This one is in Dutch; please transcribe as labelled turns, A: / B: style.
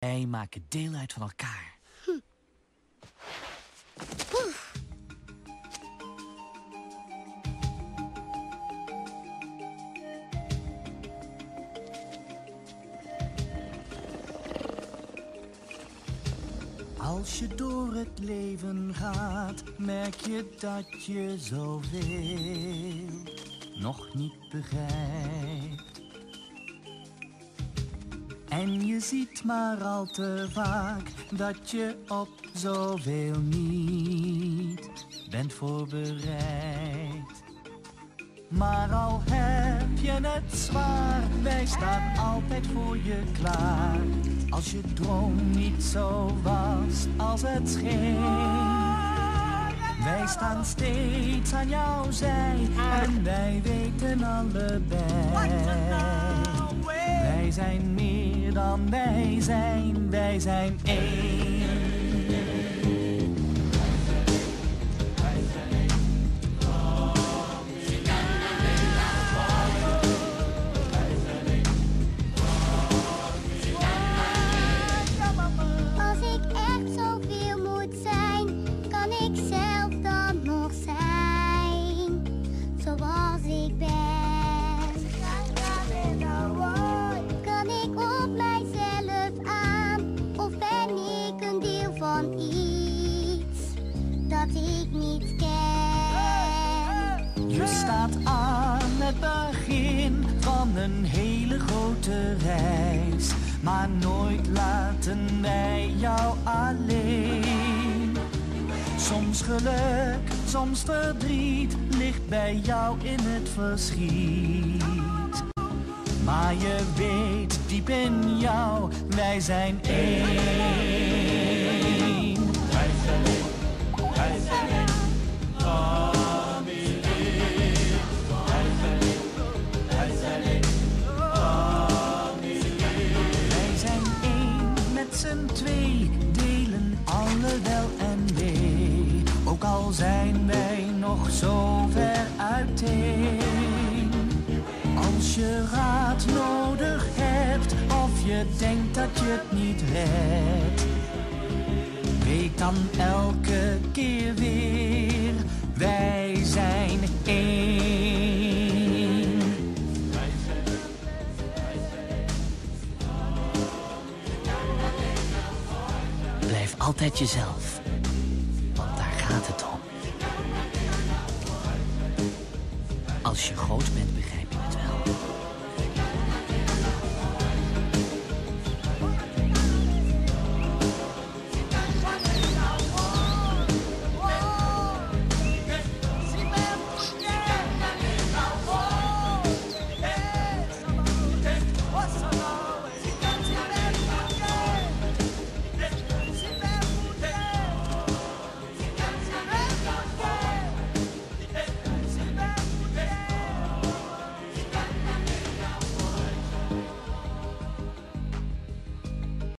A: Wij maken deel uit van elkaar. Als je door het leven gaat, merk je dat je zoveel nog niet begrijpt. En je ziet maar al te vaak dat je op zoveel niet bent voorbereid. Maar al heb je het zwaar, wij staan altijd voor je klaar. Als je droom niet zo was als het scheen. Wij staan steeds aan jouw zij en wij weten allebei. Wij zijn meer dan wij zijn, wij zijn één.
B: Iets dat ik niet ken?
A: Je staat aan het begin van een hele grote reis. Maar nooit laten wij jou alleen. Soms geluk, soms verdriet ligt bij jou in het verschiet. Maar je weet diep in jou, wij zijn één. Wij zijn één met z'n twee, delen alle wel en wee. Ook al zijn wij nog zo ver uiteen. Als je je denkt dat je het niet redt. Weet dan elke keer weer, wij zijn één. Blijf altijd jezelf, want daar gaat het om. Als je groot bent, begrijp